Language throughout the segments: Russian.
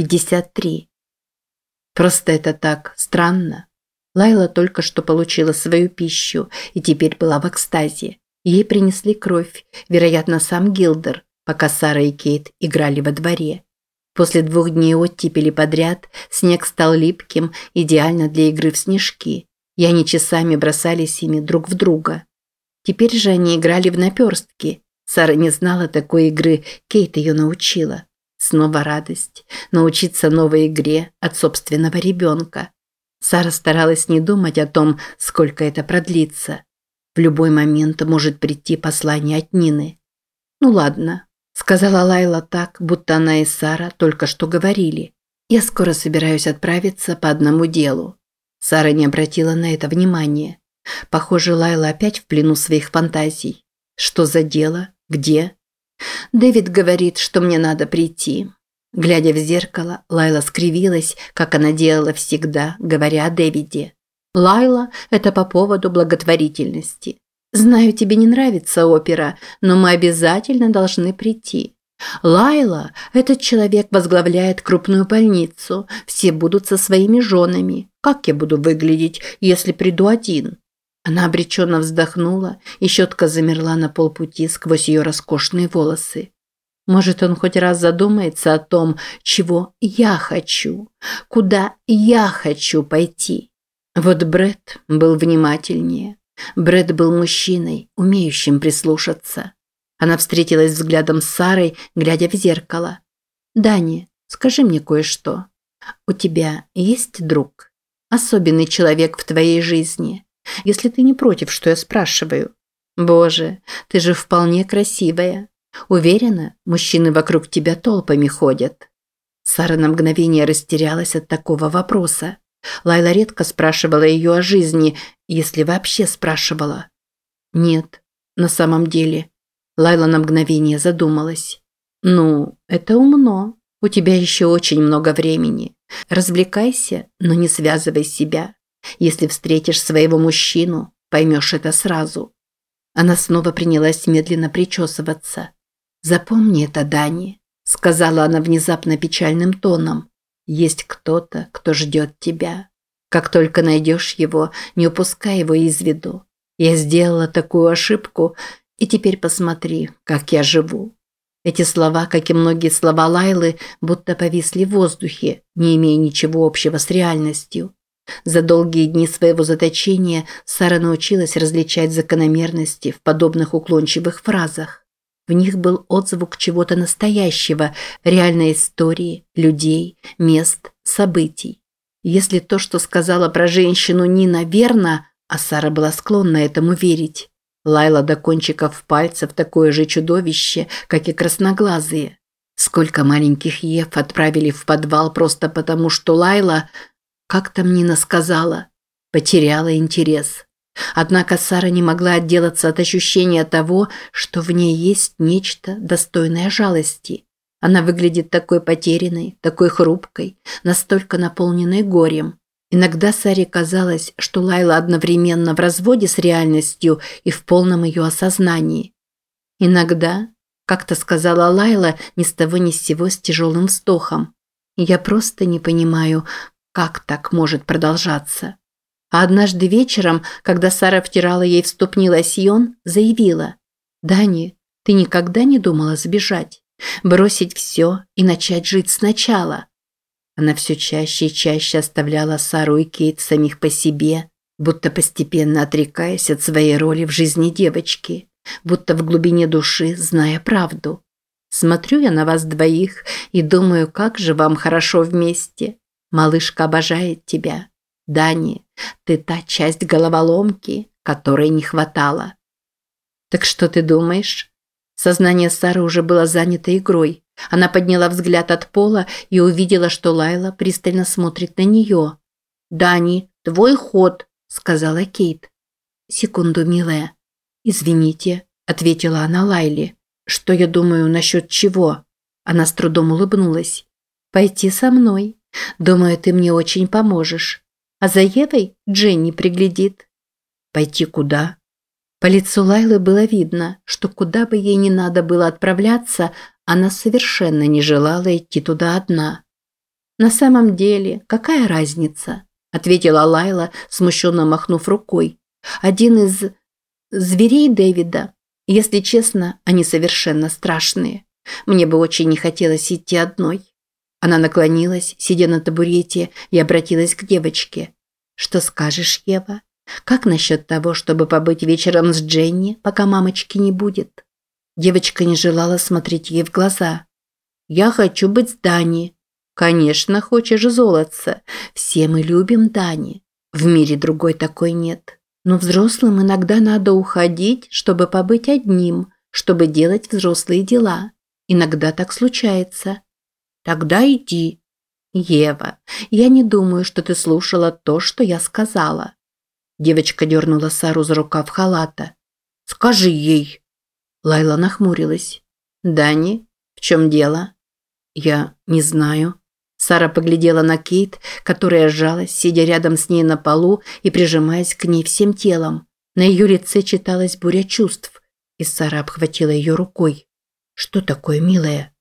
53. Просто это так странно. Лайла только что получила свою пищу и теперь была в экстазе. Ей принесли кровь, вероятно, сам Гилдер, пока Сара и Кейт играли во дворе. После двух дней оттепели подряд снег стал липким, идеально для игры в снежки, и они часами бросались ими друг в друга. Теперь же они играли в наперстки. Сара не знала такой игры, Кейт ее научила. Снова радость. Научиться новой игре от собственного ребенка. Сара старалась не думать о том, сколько это продлится. В любой момент может прийти послание от Нины. «Ну ладно», – сказала Лайла так, будто она и Сара только что говорили. «Я скоро собираюсь отправиться по одному делу». Сара не обратила на это внимания. Похоже, Лайла опять в плену своих фантазий. Что за дело? Где? Дэвид говорит, что мне надо прийти. Глядя в зеркало, Лайла скривилась, как она делала всегда, говоря о Дэвиде. Лайла – это по поводу благотворительности. Знаю, тебе не нравится опера, но мы обязательно должны прийти. Лайла, этот человек возглавляет крупную больницу. Все будут со своими женами. Как я буду выглядеть, если приду один? Она обреченно вздохнула, и щетка замерла на полпути сквозь ее роскошные волосы. Может, он хоть раз задумается о том, чего я хочу, куда я хочу пойти. Вот Бред был внимательнее. Бред был мужчиной, умеющим прислушаться. Она встретилась взглядом с Сарой, глядя в зеркало. «Дани, скажи мне кое-что. У тебя есть друг? Особенный человек в твоей жизни?» Если ты не против, что я спрашиваю. Боже, ты же вполне красивая. Уверена, мужчины вокруг тебя толпами ходят. Сара на мгновение растерялась от такого вопроса. Лайла редко спрашивала ее о жизни, если вообще спрашивала. Нет, на самом деле. Лайла на мгновение задумалась. Ну, это умно. У тебя еще очень много времени. Развлекайся, но не связывай себя. Если встретишь своего мужчину, поймешь это сразу. Она снова принялась медленно причесываться. «Запомни это, Дани», – сказала она внезапно печальным тоном. «Есть кто-то, кто ждет тебя. Как только найдешь его, не упускай его из виду. Я сделала такую ошибку, и теперь посмотри, как я живу». Эти слова, как и многие слова Лайлы, будто повисли в воздухе, не имея ничего общего с реальностью. За долгие дни своего заточения Сара научилась различать закономерности в подобных уклончивых фразах. В них был отзвук чего-то настоящего, реальной истории, людей, мест, событий. Если то, что сказала про женщину Нина, верно, а Сара была склонна этому верить, Лайла до кончиков пальцев такое же чудовище, как и красноглазые. Сколько маленьких Ев отправили в подвал просто потому, что Лайла как там Нина сказала? Потеряла интерес. Однако Сара не могла отделаться от ощущения того, что в ней есть нечто достойное жалости. Она выглядит такой потерянной, такой хрупкой, настолько наполненной горем. Иногда Саре казалось, что Лайла одновременно в разводе с реальностью и в полном ее осознании. Иногда, как-то сказала Лайла ни с того ни с сего с тяжелым вздохом, я просто не понимаю, как так может продолжаться? А однажды вечером, когда Сара втирала ей в ступни лосьон, заявила. «Дани, ты никогда не думала сбежать? Бросить все и начать жить сначала?» Она все чаще и чаще оставляла Сару и Кейт самих по себе, будто постепенно отрекаясь от своей роли в жизни девочки, будто в глубине души зная правду. Смотрю я на вас двоих и думаю, как же вам хорошо вместе. Малышка обожает тебя. Дани, ты та часть головоломки, которой не хватало. Так что ты думаешь? Сознание Сары уже было занято игрой. Она подняла взгляд от пола и увидела, что Лайла пристально смотрит на нее. «Дани, твой ход», – сказала Кейт. «Секунду, милая». «Извините», – ответила она Лайле. «Что я думаю насчет чего?» Она с трудом улыбнулась. «Пойти со мной». Думаю, ты мне очень поможешь. А за Евой Дженни приглядит. Пойти куда? По лицу Лайлы было видно, что куда бы ей ни надо было отправляться, она совершенно не желала идти туда одна. На самом деле, какая разница? Ответила Лайла, смущенно махнув рукой. Один из зверей Дэвида. Если честно, они совершенно страшные. Мне бы очень не хотелось идти одной. Она наклонилась, сидя на табурете, и обратилась к девочке. «Что скажешь, Ева? Как насчет того, чтобы побыть вечером с Дженни, пока мамочки не будет?» Девочка не желала смотреть ей в глаза. «Я хочу быть с Дани». «Конечно, хочешь золотца. Все мы любим Дани. В мире другой такой нет. Но взрослым иногда надо уходить, чтобы побыть одним, чтобы делать взрослые дела. Иногда так случается. Тогда иди. Ева, я не думаю, что ты слушала то, что я сказала. Девочка дернула Сару за рукав халата. Скажи ей. Лайла нахмурилась. Дани, в чем дело? Я не знаю. Сара поглядела на Кейт, которая сжалась, сидя рядом с ней на полу и прижимаясь к ней всем телом. На ее лице читалась буря чувств, и Сара обхватила ее рукой. «Что такое, милая?»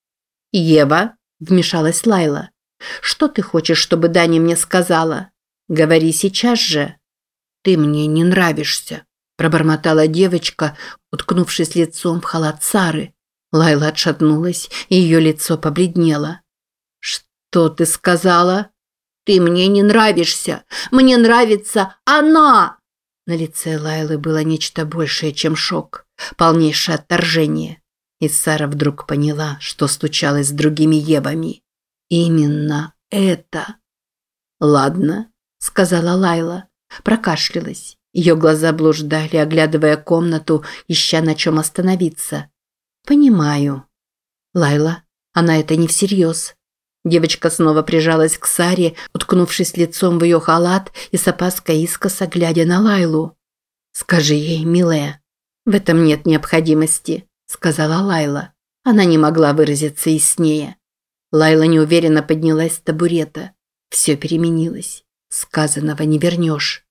«Ева», – вмешалась Лайла. «Что ты хочешь, чтобы Дани мне сказала? Говори сейчас же». «Ты мне не нравишься», – пробормотала девочка, уткнувшись лицом в халат Сары. Лайла отшатнулась, и ее лицо побледнело. «Что ты сказала?» «Ты мне не нравишься! Мне нравится она!» На лице Лайлы было нечто большее, чем шок, полнейшее отторжение. И Сара вдруг поняла, что стучалась с другими Евами. «Именно это!» «Ладно», – сказала Лайла. Прокашлялась. Ее глаза блуждали, оглядывая комнату, ища на чем остановиться. «Понимаю». «Лайла, она это не всерьез. Девочка снова прижалась к Саре, уткнувшись лицом в ее халат и с опаской искоса глядя на Лайлу. «Скажи ей, милая». «В этом нет необходимости», – сказала Лайла. Она не могла выразиться яснее. Лайла неуверенно поднялась с табурета. Все переменилось. Сказанного не вернешь.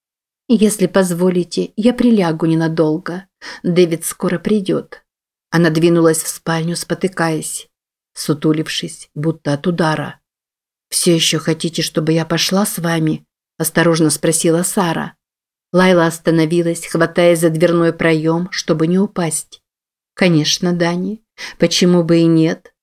«Если позволите, я прилягу ненадолго. Дэвид скоро придет». Она двинулась в спальню, спотыкаясь сутулившись, будто от удара. «Все еще хотите, чтобы я пошла с вами?» – осторожно спросила Сара. Лайла остановилась, хватаясь за дверной проем, чтобы не упасть. «Конечно, Дани. Почему бы и нет?»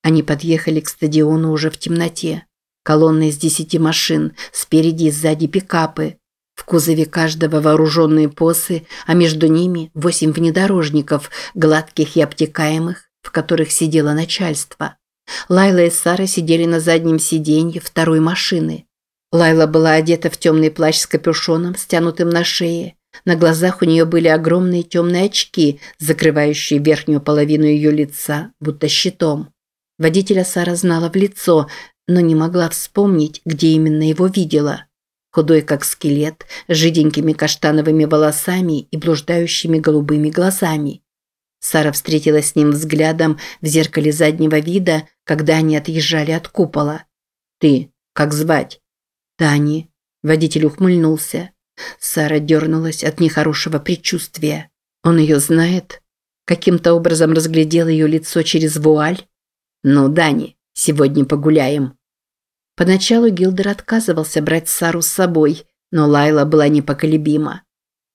Они подъехали к стадиону уже в темноте. Колонны из десяти машин, спереди и сзади пикапы. В кузове каждого вооруженные посы, а между ними восемь внедорожников, гладких и обтекаемых, в которых сидело начальство. Лайла и Сара сидели на заднем сиденье второй машины. Лайла была одета в темный плащ с капюшоном, стянутым на шее. На глазах у нее были огромные темные очки, закрывающие верхнюю половину ее лица, будто щитом. Водителя Сара знала в лицо, но не могла вспомнить, где именно его видела. Худой как скелет, с жиденькими каштановыми волосами и блуждающими голубыми глазами. Сара встретилась с ним взглядом в зеркале заднего вида, когда они отъезжали от купола. «Ты, как звать?» «Тани». Водитель ухмыльнулся. Сара дернулась от нехорошего предчувствия. Он ее знает? Каким-то образом разглядел ее лицо через вуаль? «Ну, Дани, сегодня погуляем». Поначалу Гилдер отказывался брать Сару с собой, но Лайла была непоколебима.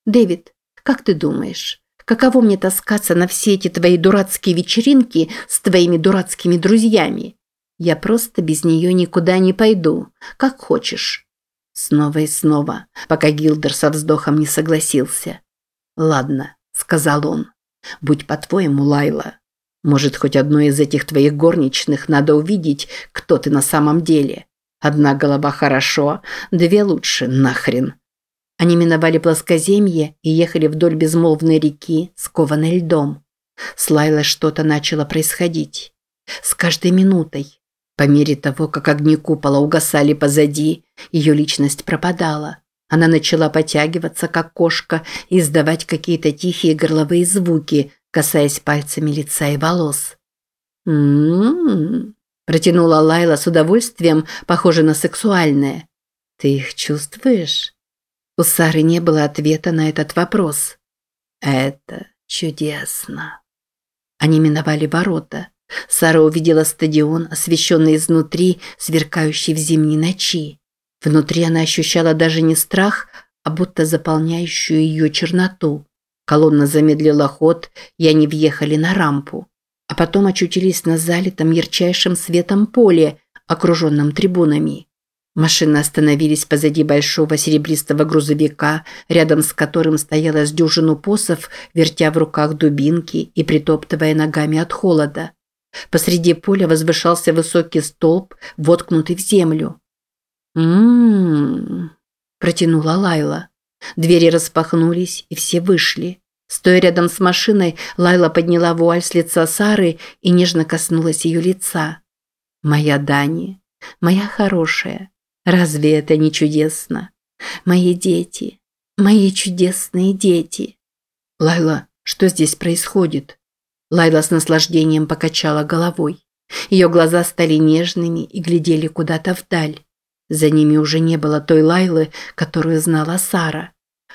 «Дэвид, как ты думаешь, Каково мне таскаться на все эти твои дурацкие вечеринки с твоими дурацкими друзьями? Я просто без нее никуда не пойду, как хочешь. Снова и снова, пока Гилдер со вздохом не согласился. «Ладно», – сказал он, – «будь по-твоему, Лайла. Может, хоть одной из этих твоих горничных надо увидеть, кто ты на самом деле. Одна голова хорошо, две лучше, нахрен. Они миновали плоскоземье и ехали вдоль безмолвной реки, скованной льдом. С Лайлой что-то начало происходить. С каждой минутой. По мере того, как огни купола угасали позади, ее личность пропадала. Она начала потягиваться, как кошка, и издавать какие-то тихие горловые звуки, касаясь пальцами лица и волос. «М-м-м», протянула Лайла с удовольствием, похоже на сексуальное. «Ты их чувствуешь?» У Сары не было ответа на этот вопрос. «Это чудесно». Они миновали ворота. Сара увидела стадион, освещенный изнутри, сверкающий в зимней ночи. Внутри она ощущала даже не страх, а будто заполняющую ее черноту. Колонна замедлила ход, и они въехали на рампу. А потом очутились на залитом ярчайшим светом поле, окруженном трибунами. Машины остановились позади большого серебристого грузовика, рядом с которым стояла с дюжину посов, вертя в руках дубинки и притоптывая ногами от холода. Посреди поля возвышался высокий столб, воткнутый в землю. «М-м-м», протянула Лайла. Двери распахнулись, и все вышли. Стоя рядом с машиной, Лайла подняла вуаль с лица Сары и нежно коснулась ее лица. «Моя Дани, моя хорошая, разве это не чудесно? Мои дети, мои чудесные дети!» «Лайла, что здесь происходит?» Лайла с наслаждением покачала головой. Ее глаза стали нежными и глядели куда-то вдаль. За ними уже не было той Лайлы, которую знала Сара.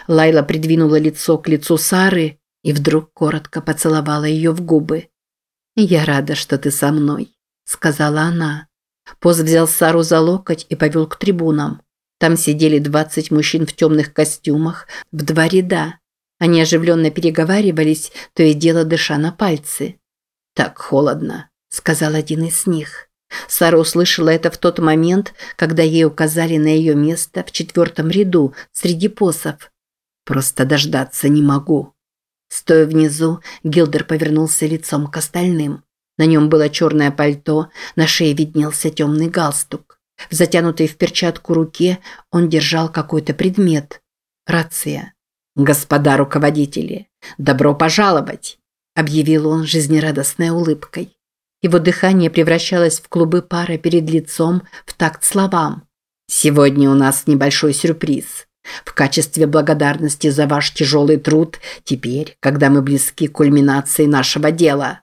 Лайла придвинула лицо к лицу Сары и вдруг коротко поцеловала ее в губы. «Я рада, что ты со мной», – сказала она. Поз взял Сару за локоть и повел к трибунам. Там сидели двадцать мужчин в темных костюмах в два ряда. Они оживленно переговаривались, то и дело дыша на пальцы. «Так холодно», – сказал один из них. Сара услышала это в тот момент, когда ей указали на ее место в четвертом ряду среди посов. «Просто дождаться не могу». Стоя внизу, Гилдер повернулся лицом к остальным. На нем было черное пальто, на шее виднелся темный галстук. В затянутой в перчатку руке он держал какой-то предмет. Рация. «Господа руководители, добро пожаловать!» – объявил он жизнерадостной улыбкой. Его дыхание превращалось в клубы пара перед лицом в такт словам. «Сегодня у нас небольшой сюрприз. В качестве благодарности за ваш тяжелый труд, теперь, когда мы близки к кульминации нашего дела.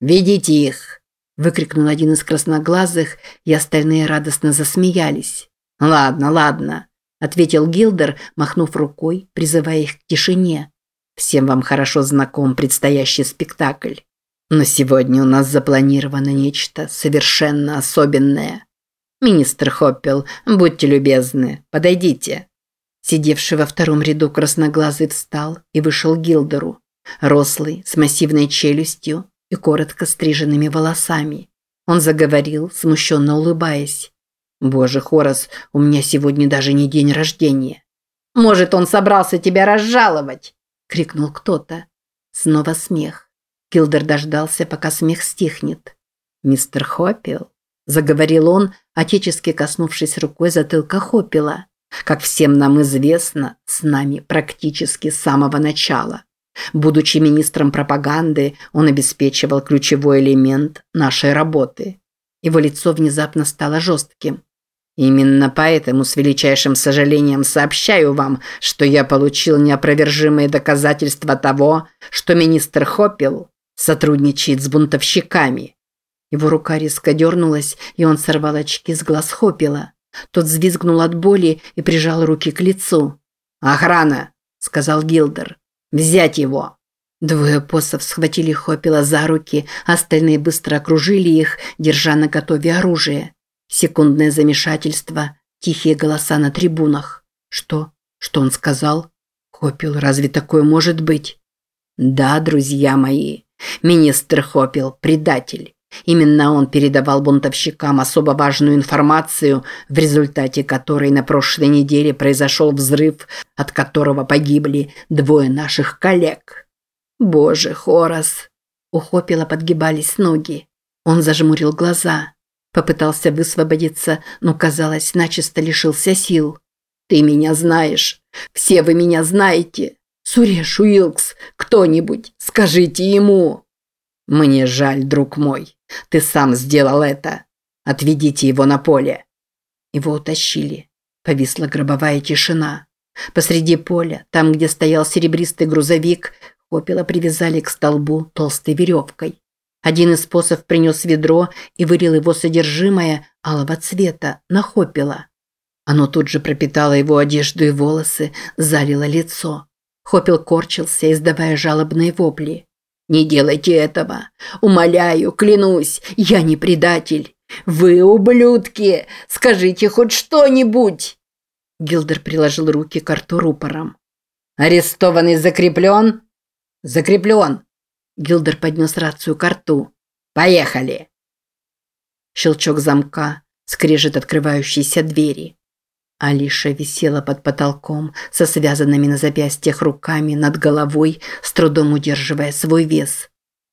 Ведите их!» – выкрикнул один из красноглазых, и остальные радостно засмеялись. «Ладно, ладно ответил Гилдер, махнув рукой, призывая их к тишине. Всем вам хорошо знаком предстоящий спектакль. Но сегодня у нас запланировано нечто совершенно особенное. Министр Хоппел, будьте любезны, подойдите. Сидевший во втором ряду красноглазый встал и вышел к Гилдеру. Рослый, с массивной челюстью и коротко стриженными волосами. Он заговорил, смущенно улыбаясь. Боже, Хорас, у меня сегодня даже не день рождения. Может, он собрался тебя разжаловать? крикнул кто-то. Снова смех. Килдер дождался, пока смех стихнет. Мистер Хоппел, заговорил он, отечески коснувшись рукой затылка Хоппела. Как всем нам известно, с нами практически с самого начала. Будучи министром пропаганды, он обеспечивал ключевой элемент нашей работы. Его лицо внезапно стало жестким. Именно поэтому с величайшим сожалением сообщаю вам, что я получил неопровержимые доказательства того, что министр Хоппел сотрудничает с бунтовщиками. Его рука резко дернулась, и он сорвал очки с глаз Хоппела. Тот взвизгнул от боли и прижал руки к лицу. «Охрана!» – сказал Гилдер. «Взять его!» Двое посов схватили Хоппела за руки, остальные быстро окружили их, держа на готове оружие. Секундное замешательство, тихие голоса на трибунах. Что? Что он сказал? Хопил, разве такое может быть? Да, друзья мои, министр Хопил – предатель. Именно он передавал бунтовщикам особо важную информацию, в результате которой на прошлой неделе произошел взрыв, от которого погибли двое наших коллег. Боже, Хорас! У Хопила подгибались ноги. Он зажмурил глаза. Попытался высвободиться, но, казалось, начисто лишился сил. «Ты меня знаешь. Все вы меня знаете. Суреш Уилкс, кто-нибудь, скажите ему!» «Мне жаль, друг мой. Ты сам сделал это. Отведите его на поле». Его утащили. Повисла гробовая тишина. Посреди поля, там, где стоял серебристый грузовик, Хопила привязали к столбу толстой веревкой. Один из посов принес ведро и вылил его содержимое алого цвета на Хоппела. Оно тут же пропитало его одежду и волосы, залило лицо. Хоппел корчился, издавая жалобные вопли. Не делайте этого. Умоляю, клянусь, я не предатель. Вы ублюдки! Скажите хоть что-нибудь!» Гилдер приложил руки к рту рупором. «Арестованный закреплен?» «Закреплен!» Гилдер поднес рацию к рту. «Поехали!» Щелчок замка, скрежет открывающейся двери. Алиша висела под потолком со связанными на запястьях руками над головой, с трудом удерживая свой вес.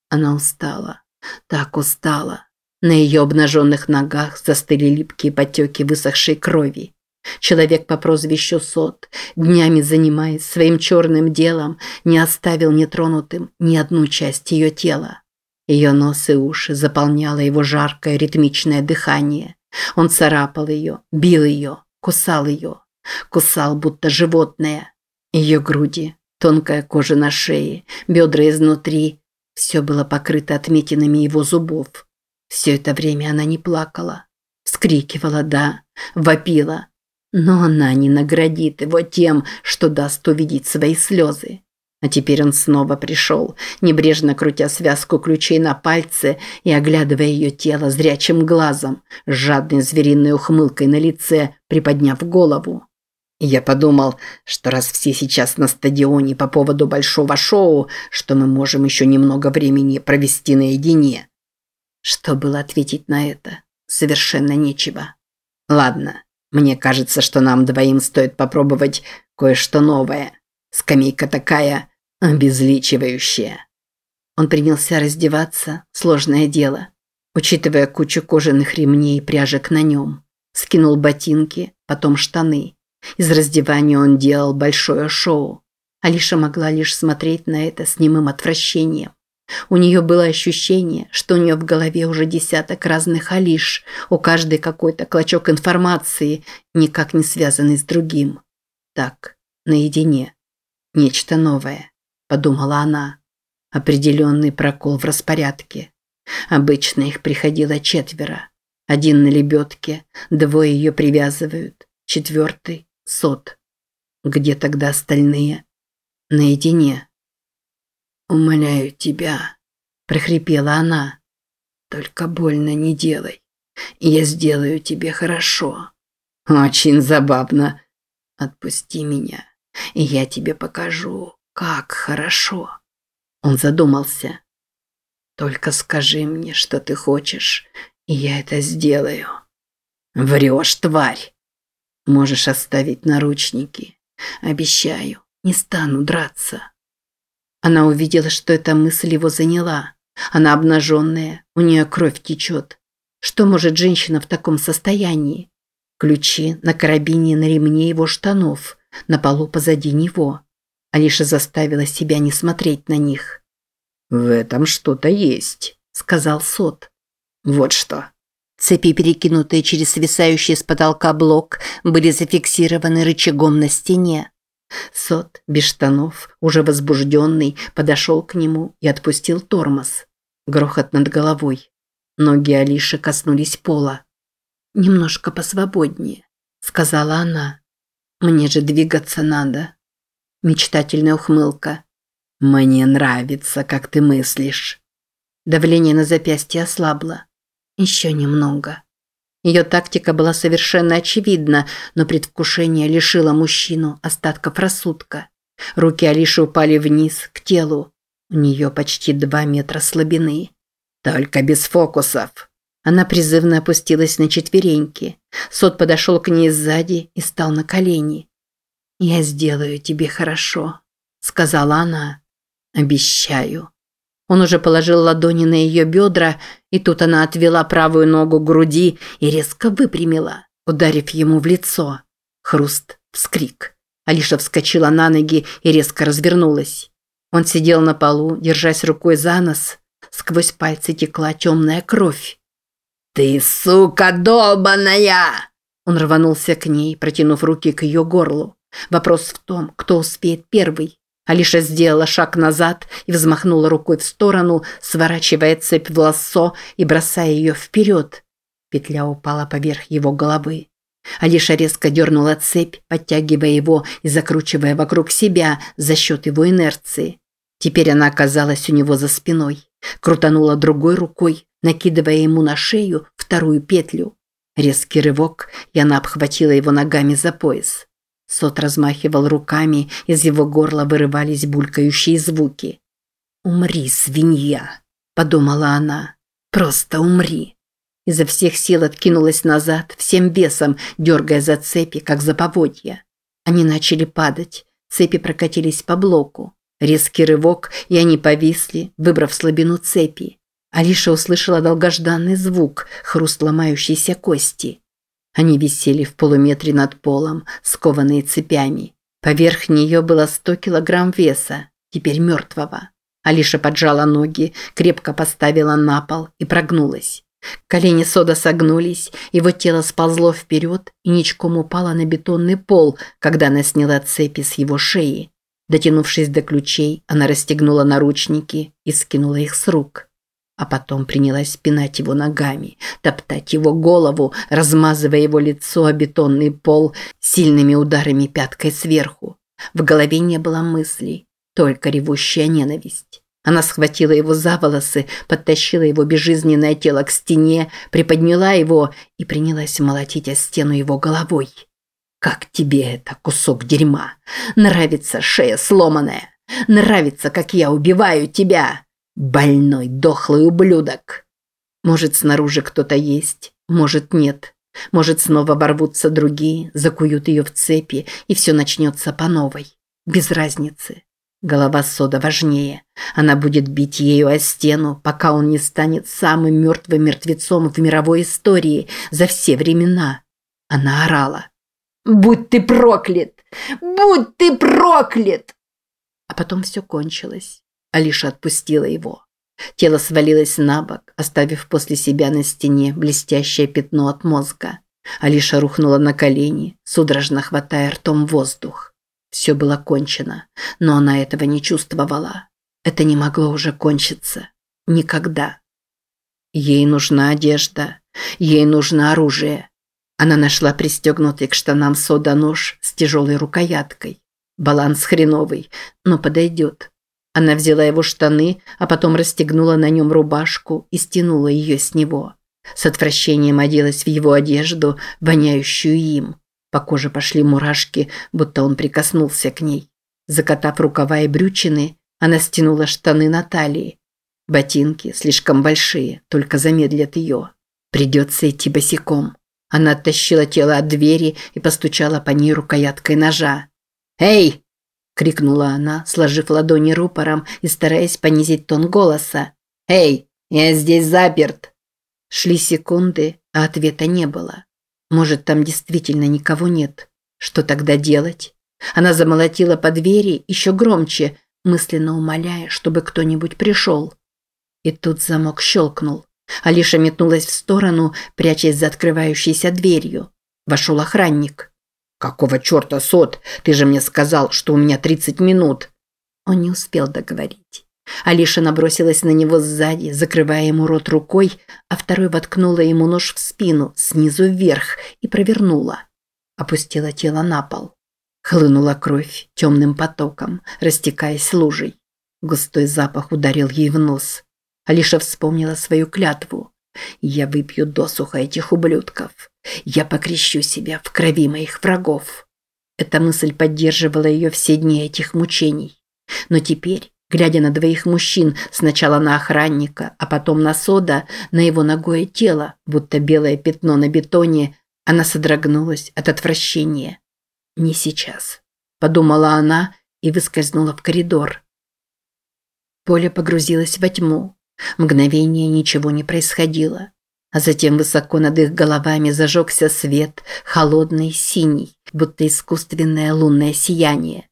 Она устала, так устала. На ее обнаженных ногах застыли липкие потеки высохшей крови. Человек по прозвищу Сот, днями занимаясь своим черным делом, не оставил нетронутым ни одну часть ее тела. Ее нос и уши заполняло его жаркое ритмичное дыхание. Он царапал ее, бил ее, кусал ее. Кусал, будто животное. Ее груди, тонкая кожа на шее, бедра изнутри. Все было покрыто отметинами его зубов. Все это время она не плакала. Вскрикивала, да, вопила. Но она не наградит его тем, что даст увидеть свои слезы. А теперь он снова пришел, небрежно крутя связку ключей на пальце и оглядывая ее тело зрячим глазом, с жадной звериной ухмылкой на лице, приподняв голову. я подумал, что раз все сейчас на стадионе по поводу большого шоу, что мы можем еще немного времени провести наедине. Что было ответить на это? Совершенно нечего. Ладно, мне кажется, что нам двоим стоит попробовать кое-что новое. Скамейка такая обезличивающая. Он принялся раздеваться, сложное дело. Учитывая кучу кожаных ремней и пряжек на нем. Скинул ботинки, потом штаны. Из раздевания он делал большое шоу. Алиша могла лишь смотреть на это с немым отвращением. У нее было ощущение, что у нее в голове уже десяток разных Алиш, у каждой какой-то клочок информации, никак не связанный с другим. Так, наедине. Нечто новое, подумала она. Определенный прокол в распорядке. Обычно их приходило четверо. Один на лебедке, двое ее привязывают, четвертый – сот. Где тогда остальные? Наедине. «Умоляю тебя», – прохрипела она. «Только больно не делай. Я сделаю тебе хорошо». «Очень забавно. Отпусти меня и я тебе покажу, как хорошо». Он задумался. «Только скажи мне, что ты хочешь, и я это сделаю». «Врешь, тварь!» «Можешь оставить наручники. Обещаю, не стану драться». Она увидела, что эта мысль его заняла. Она обнаженная, у нее кровь течет. Что может женщина в таком состоянии? Ключи на карабине на ремне его штанов на полу позади него. Алиша заставила себя не смотреть на них. «В этом что-то есть», – сказал Сот. «Вот что». Цепи, перекинутые через свисающий с потолка блок, были зафиксированы рычагом на стене. Сот, без штанов, уже возбужденный, подошел к нему и отпустил тормоз. Грохот над головой. Ноги Алиши коснулись пола. «Немножко посвободнее», – сказала она. Мне же двигаться надо. Мечтательная ухмылка. Мне нравится, как ты мыслишь. Давление на запястье ослабло. Еще немного. Ее тактика была совершенно очевидна, но предвкушение лишило мужчину остатков рассудка. Руки Алиши упали вниз, к телу. У нее почти два метра слабины. Только без фокусов. Она призывно опустилась на четвереньки. Сот подошел к ней сзади и стал на колени. «Я сделаю тебе хорошо», – сказала она. «Обещаю». Он уже положил ладони на ее бедра, и тут она отвела правую ногу к груди и резко выпрямила, ударив ему в лицо. Хруст, вскрик. Алиша вскочила на ноги и резко развернулась. Он сидел на полу, держась рукой за нос. Сквозь пальцы текла темная кровь. «Ты, сука долбаная!» Он рванулся к ней, протянув руки к ее горлу. Вопрос в том, кто успеет первый. Алиша сделала шаг назад и взмахнула рукой в сторону, сворачивая цепь в лассо и бросая ее вперед. Петля упала поверх его головы. Алиша резко дернула цепь, подтягивая его и закручивая вокруг себя за счет его инерции. Теперь она оказалась у него за спиной, крутанула другой рукой, накидывая ему на шею вторую петлю. Резкий рывок, и она обхватила его ногами за пояс. Сот размахивал руками, из его горла вырывались булькающие звуки. «Умри, свинья!» – подумала она. «Просто умри!» Изо всех сил откинулась назад, всем весом, дергая за цепи, как за поводья. Они начали падать, цепи прокатились по блоку. Резкий рывок, и они повисли, выбрав слабину цепи. Алиша услышала долгожданный звук, хруст ломающейся кости. Они висели в полуметре над полом, скованные цепями. Поверх нее было сто килограмм веса, теперь мертвого. Алиша поджала ноги, крепко поставила на пол и прогнулась. Колени Сода согнулись, его тело сползло вперед и ничком упало на бетонный пол, когда она сняла цепи с его шеи. Дотянувшись до ключей, она расстегнула наручники и скинула их с рук а потом принялась пинать его ногами, топтать его голову, размазывая его лицо о бетонный пол сильными ударами пяткой сверху. В голове не было мыслей, только ревущая ненависть. Она схватила его за волосы, подтащила его безжизненное тело к стене, приподняла его и принялась молотить о стену его головой. «Как тебе это, кусок дерьма? Нравится шея сломанная? Нравится, как я убиваю тебя?» Больной, дохлый ублюдок. Может, снаружи кто-то есть, может, нет. Может, снова ворвутся другие, закуют ее в цепи, и все начнется по новой. Без разницы. Голова Сода важнее. Она будет бить ею о стену, пока он не станет самым мертвым мертвецом в мировой истории за все времена. Она орала. «Будь ты проклят! Будь ты проклят!» А потом все кончилось. Алиша отпустила его. Тело свалилось на бок, оставив после себя на стене блестящее пятно от мозга. Алиша рухнула на колени, судорожно хватая ртом воздух. Все было кончено, но она этого не чувствовала. Это не могло уже кончиться. Никогда. Ей нужна одежда, ей нужно оружие. Она нашла пристегнутый к штанам сода нож с тяжелой рукояткой. Баланс хреновый, но подойдет. Она взяла его штаны, а потом расстегнула на нем рубашку и стянула ее с него. С отвращением оделась в его одежду, воняющую им. По коже пошли мурашки, будто он прикоснулся к ней. Закатав рукава и брючины, она стянула штаны на талии. Ботинки слишком большие, только замедлят ее. Придется идти босиком. Она оттащила тело от двери и постучала по ней рукояткой ножа. «Эй!» Крикнула она, сложив ладони рупором и стараясь понизить тон голоса. «Эй, я здесь заперт!» Шли секунды, а ответа не было. Может, там действительно никого нет. Что тогда делать? Она замолотила по двери еще громче, мысленно умоляя, чтобы кто-нибудь пришел. И тут замок щелкнул. Алиша метнулась в сторону, прячась за открывающейся дверью. Вошел охранник. «Какого черта, Сот? Ты же мне сказал, что у меня 30 минут!» Он не успел договорить. Алиша набросилась на него сзади, закрывая ему рот рукой, а второй воткнула ему нож в спину, снизу вверх, и провернула. Опустила тело на пол. Хлынула кровь темным потоком, растекаясь лужей. Густой запах ударил ей в нос. Алиша вспомнила свою клятву. «Я выпью досуха этих ублюдков. Я покрещу себя в крови моих врагов. Эта мысль поддерживала ее все дни этих мучений. Но теперь, глядя на двоих мужчин, сначала на охранника, а потом на Сода, на его ногое тело, будто белое пятно на бетоне, она содрогнулась от отвращения. «Не сейчас», – подумала она и выскользнула в коридор. Поле погрузилось во тьму. Мгновение ничего не происходило. А затем высоко над их головами зажегся свет, холодный, синий, будто искусственное лунное сияние.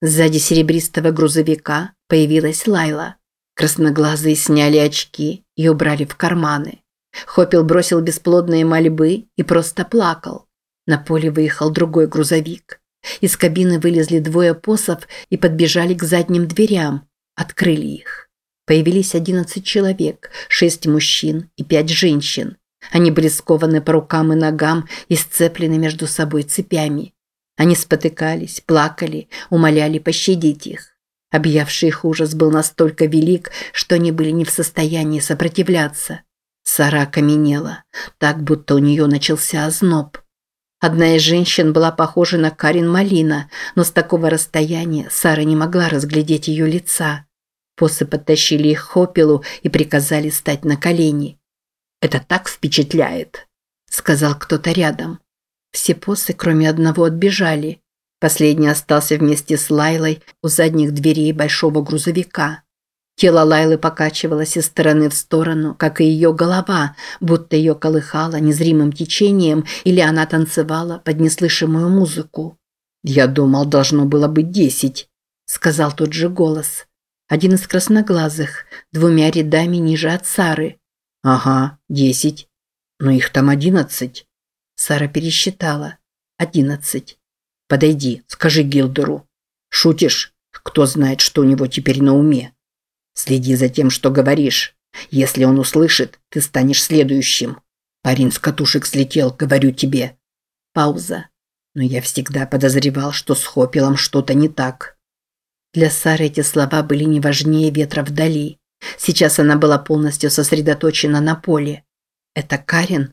Сзади серебристого грузовика появилась Лайла. Красноглазые сняли очки и убрали в карманы. Хоппел бросил бесплодные мольбы и просто плакал. На поле выехал другой грузовик. Из кабины вылезли двое посов и подбежали к задним дверям. Открыли их. Появились одиннадцать человек, шесть мужчин и пять женщин. Они были скованы по рукам и ногам и сцеплены между собой цепями. Они спотыкались, плакали, умоляли пощадить их. Объявший их ужас был настолько велик, что они были не в состоянии сопротивляться. Сара окаменела, так будто у нее начался озноб. Одна из женщин была похожа на Карин Малина, но с такого расстояния Сара не могла разглядеть ее лица. Посы подтащили их к Хопелу и приказали стать на колени. «Это так впечатляет», – сказал кто-то рядом. Все посы, кроме одного, отбежали. Последний остался вместе с Лайлой у задних дверей большого грузовика. Тело Лайлы покачивалось из стороны в сторону, как и ее голова, будто ее колыхало незримым течением или она танцевала под неслышимую музыку. «Я думал, должно было быть десять», – сказал тот же голос. Один из красноглазых, двумя рядами ниже от Сары. «Ага, десять. Но их там одиннадцать». Сара пересчитала. «Одиннадцать. Подойди, скажи Гилдеру». «Шутишь? Кто знает, что у него теперь на уме?» Следи за тем, что говоришь. Если он услышит, ты станешь следующим. Парень с катушек слетел, говорю тебе. Пауза. Но я всегда подозревал, что с Хопелом что-то не так. Для Сары эти слова были не важнее ветра вдали. Сейчас она была полностью сосредоточена на поле. Это Карен?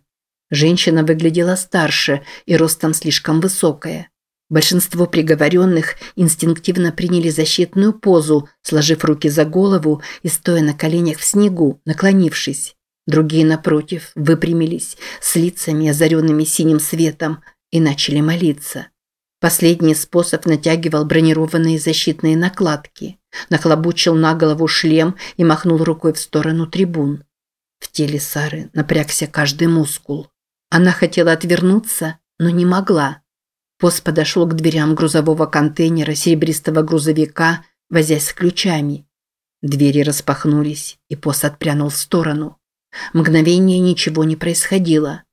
Женщина выглядела старше и ростом слишком высокая. Большинство приговоренных инстинктивно приняли защитную позу, сложив руки за голову и стоя на коленях в снегу, наклонившись. Другие, напротив, выпрямились с лицами, озаренными синим светом, и начали молиться. Последний способ натягивал бронированные защитные накладки, нахлобучил на голову шлем и махнул рукой в сторону трибун. В теле Сары напрягся каждый мускул. Она хотела отвернуться, но не могла. Пост подошел к дверям грузового контейнера серебристого грузовика, возясь с ключами. Двери распахнулись, и Пост отпрянул в сторону. Мгновение ничего не происходило.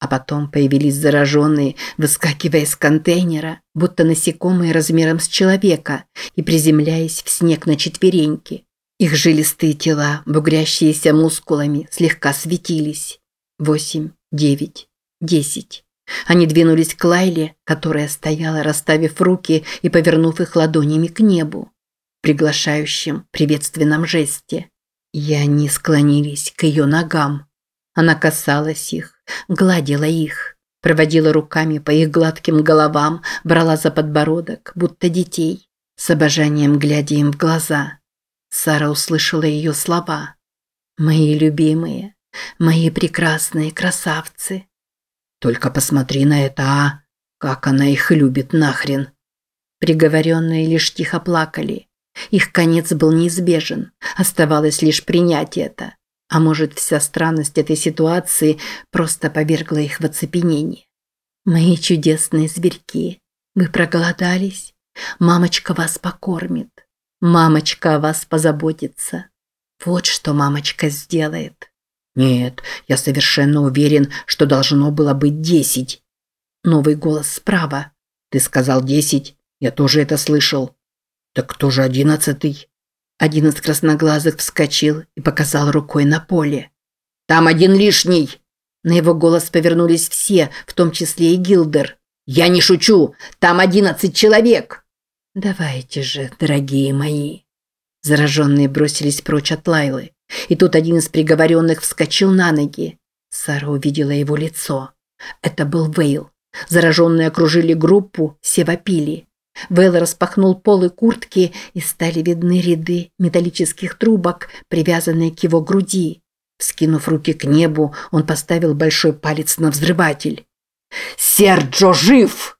А потом появились зараженные, выскакивая из контейнера, будто насекомые размером с человека и приземляясь в снег на четвереньки. Их жилистые тела, бугрящиеся мускулами, слегка светились. Восемь, девять, десять. Они двинулись к Лайле, которая стояла, расставив руки и повернув их ладонями к небу, приглашающим приветственном жесте. И они склонились к ее ногам. Она касалась их, гладила их, проводила руками по их гладким головам, брала за подбородок, будто детей, с обожанием глядя им в глаза. Сара услышала ее слова. «Мои любимые, мои прекрасные красавцы». Только посмотри на это, а! Как она их любит нахрен!» Приговоренные лишь тихо плакали. Их конец был неизбежен. Оставалось лишь принять это. А может, вся странность этой ситуации просто повергла их в оцепенение. «Мои чудесные зверьки, вы проголодались? Мамочка вас покормит. Мамочка о вас позаботится. Вот что мамочка сделает. Нет, я совершенно уверен, что должно было быть десять. Новый голос справа. Ты сказал десять. Я тоже это слышал. Так кто же одиннадцатый? Один из красноглазых вскочил и показал рукой на поле. Там один лишний. На его голос повернулись все, в том числе и Гилдер. Я не шучу. Там одиннадцать человек. Давайте же, дорогие мои. Зараженные бросились прочь от Лайлы. И тут один из приговоренных вскочил на ноги. Сара увидела его лицо. Это был Вейл. Зараженные окружили группу, все вопили. Вейл распахнул полы куртки, и стали видны ряды металлических трубок, привязанные к его груди. Скинув руки к небу, он поставил большой палец на взрыватель. «Серджо жив!»